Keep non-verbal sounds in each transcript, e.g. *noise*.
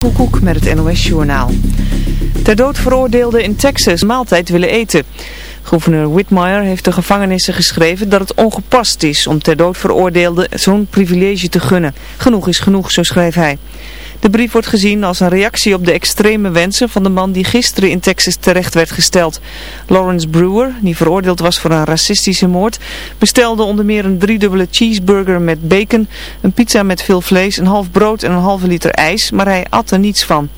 Koekoek met het NOS Journaal. Ter dood veroordeelde in Texas maaltijd willen eten. Gouverneur Whitmire heeft de gevangenissen geschreven dat het ongepast is om ter dood veroordeelden zo'n privilege te gunnen. Genoeg is genoeg, zo schreef hij. De brief wordt gezien als een reactie op de extreme wensen van de man die gisteren in Texas terecht werd gesteld. Lawrence Brewer, die veroordeeld was voor een racistische moord, bestelde onder meer een driedubbele cheeseburger met bacon, een pizza met veel vlees, een half brood en een halve liter ijs, maar hij at er niets van.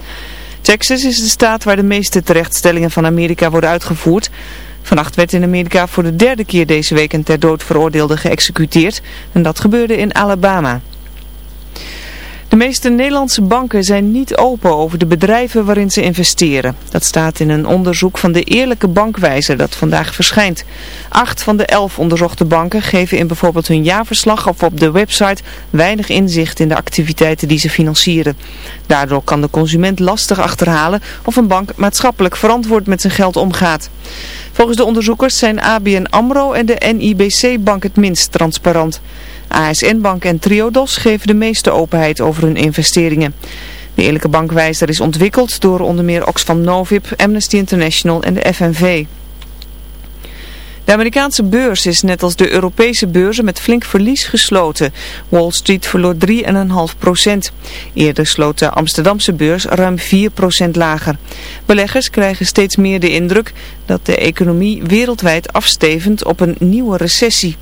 Texas is de staat waar de meeste terechtstellingen van Amerika worden uitgevoerd. Vannacht werd in Amerika voor de derde keer deze week een ter dood veroordeelde geëxecuteerd en dat gebeurde in Alabama. De meeste Nederlandse banken zijn niet open over de bedrijven waarin ze investeren. Dat staat in een onderzoek van de Eerlijke Bankwijzer dat vandaag verschijnt. Acht van de elf onderzochte banken geven in bijvoorbeeld hun jaarverslag of op de website weinig inzicht in de activiteiten die ze financieren. Daardoor kan de consument lastig achterhalen of een bank maatschappelijk verantwoord met zijn geld omgaat. Volgens de onderzoekers zijn ABN AMRO en de NIBC bank het minst transparant. ASN Bank en Triodos geven de meeste openheid over hun investeringen. De Eerlijke Bankwijzer is ontwikkeld door onder meer Oxfam Novib, Amnesty International en de FNV. De Amerikaanse beurs is net als de Europese beurzen met flink verlies gesloten. Wall Street verloor 3,5 procent. Eerder sloot de Amsterdamse beurs ruim 4 procent lager. Beleggers krijgen steeds meer de indruk dat de economie wereldwijd afstevend op een nieuwe recessie.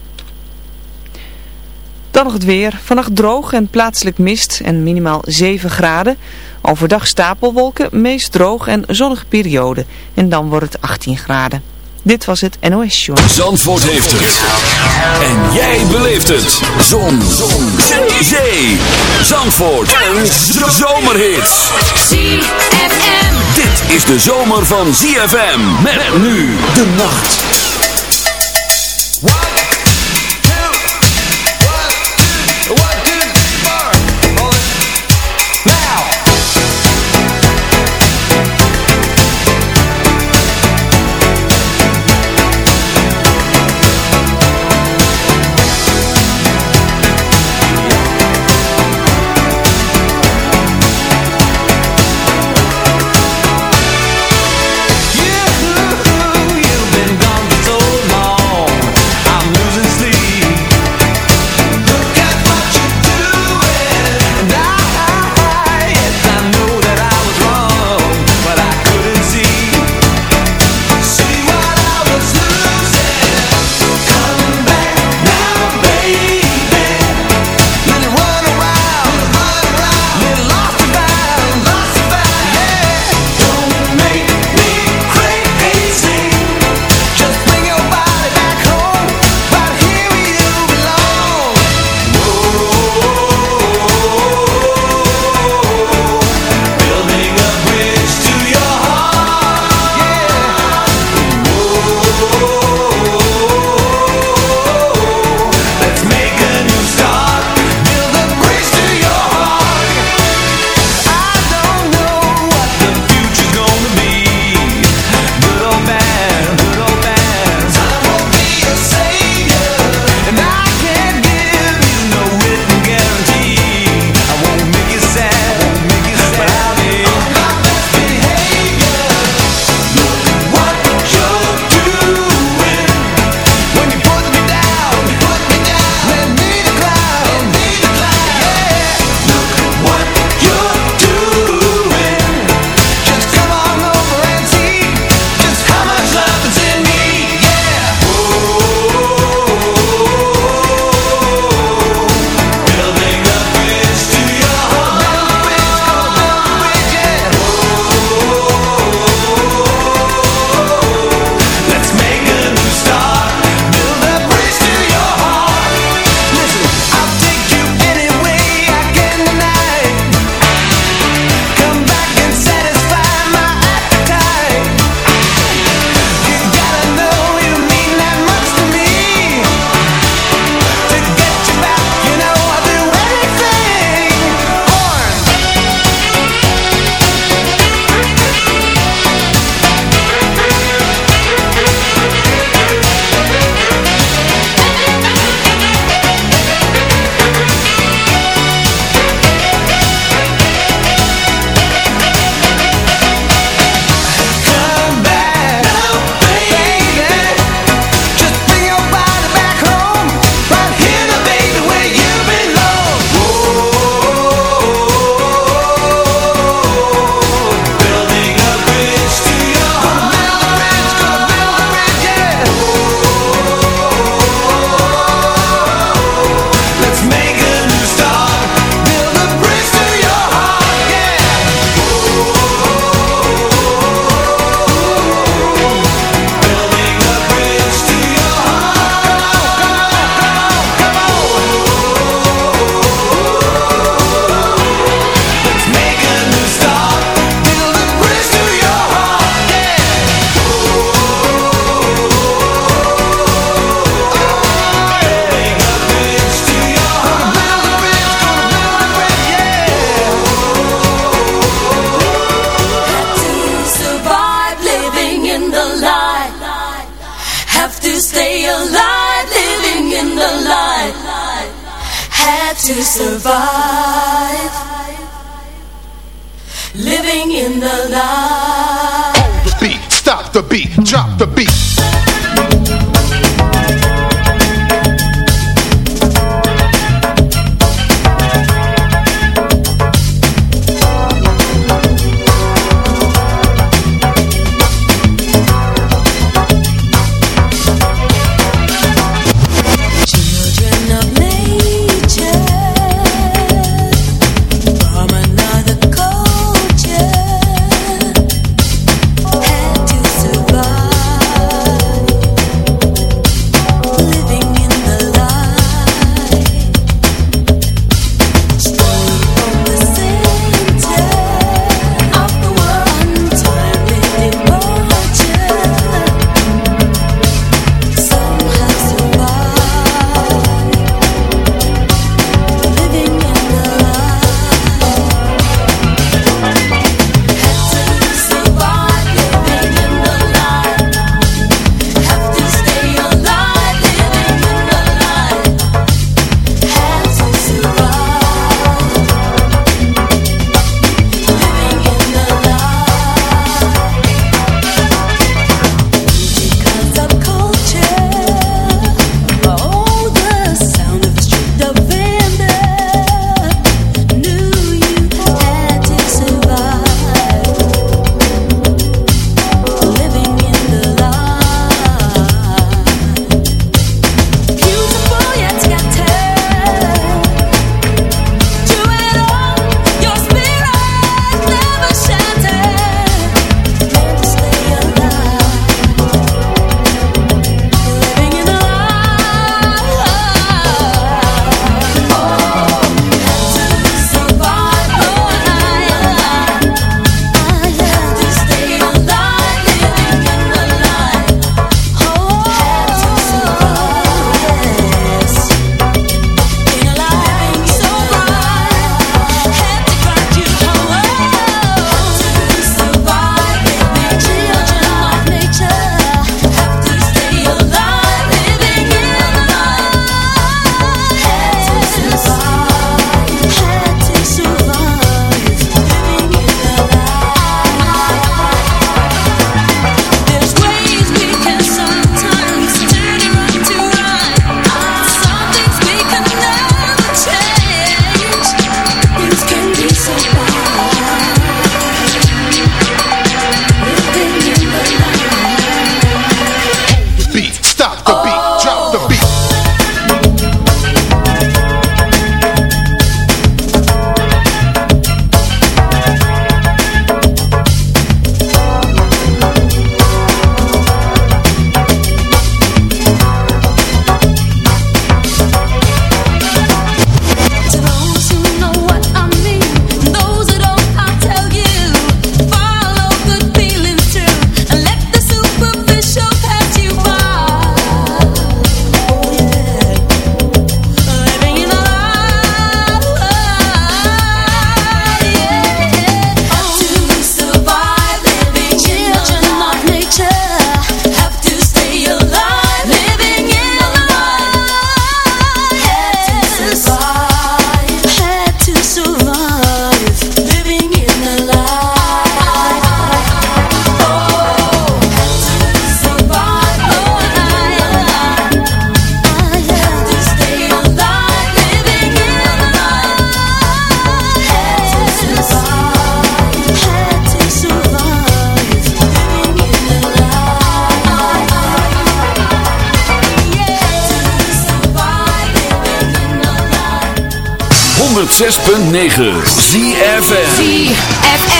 Dan nog het weer. Vannacht droog en plaatselijk mist en minimaal 7 graden. Overdag stapelwolken, meest droog en zonnige periode. En dan wordt het 18 graden. Dit was het NOS Show. Zandvoort heeft het. En jij beleeft het. Zon. Zon. Zee. Zee. Zandvoort. Een zomerhit. ZFM. Dit is de zomer van ZFM. Met nu de nacht. 106.9 ZFN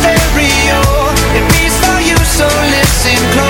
stereo. It beats for you, so listen close.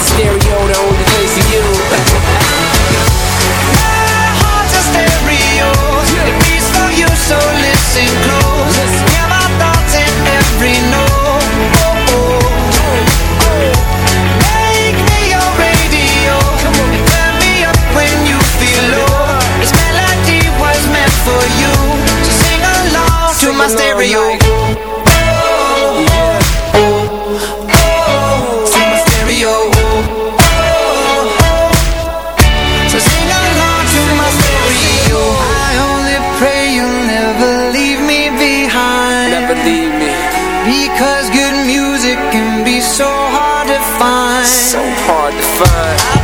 stereo, the only place for you My *laughs* heart's a stereo. It beats for you, so listen close. Hear my thoughts in every note. Oh, oh. oh, oh. Make me your radio. Turn me up when you feel low. This melody was meant for you. So sing along to my stereo. Never leave me behind. Never leave me Because good music can be so hard to find. So hard to find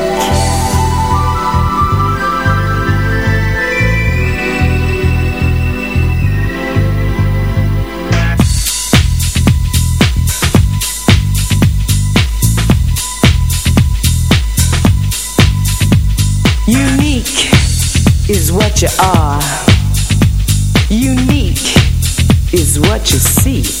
what you see.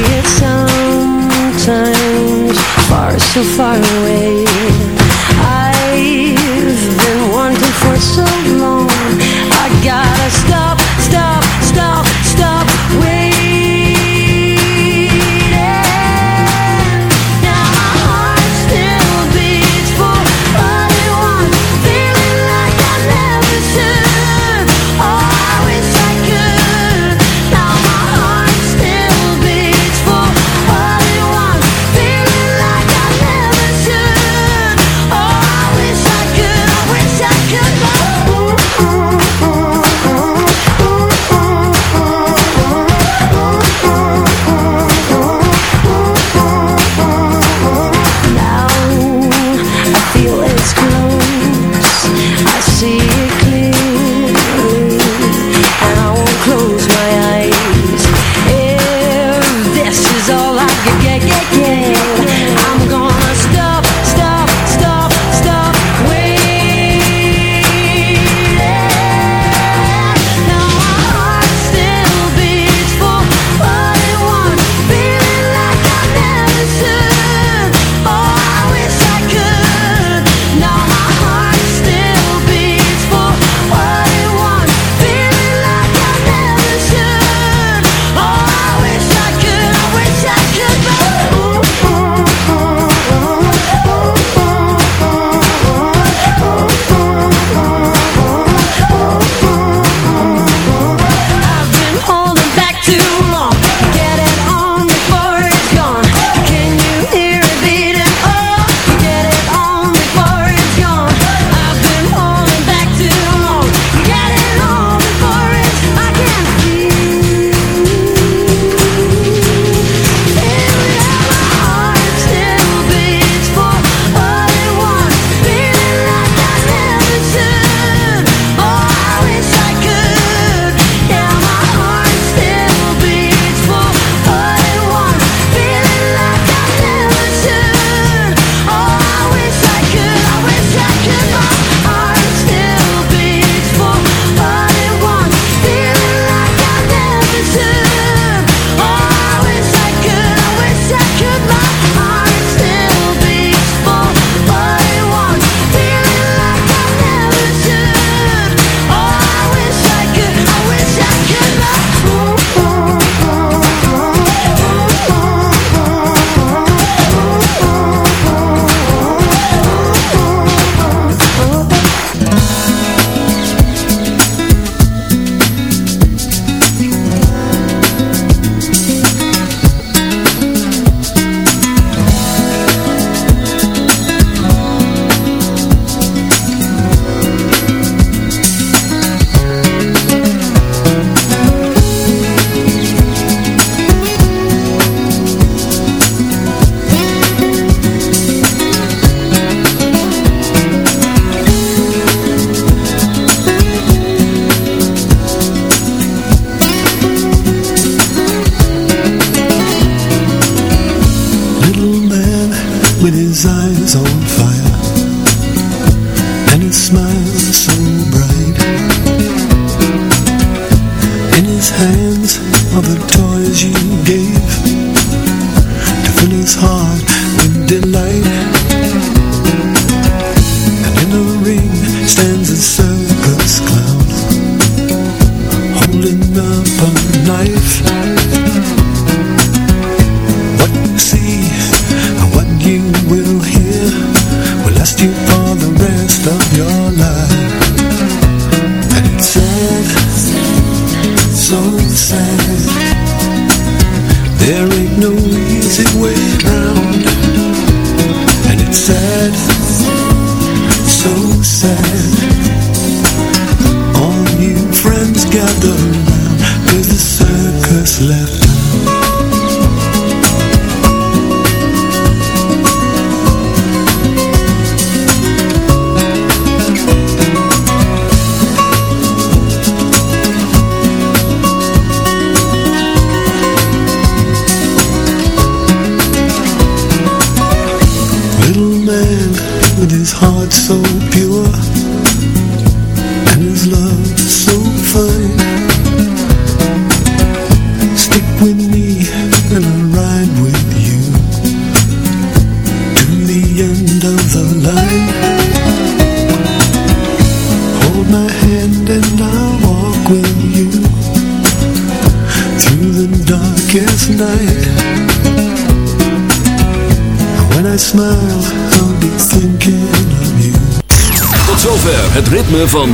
it sometimes. Far, so far away.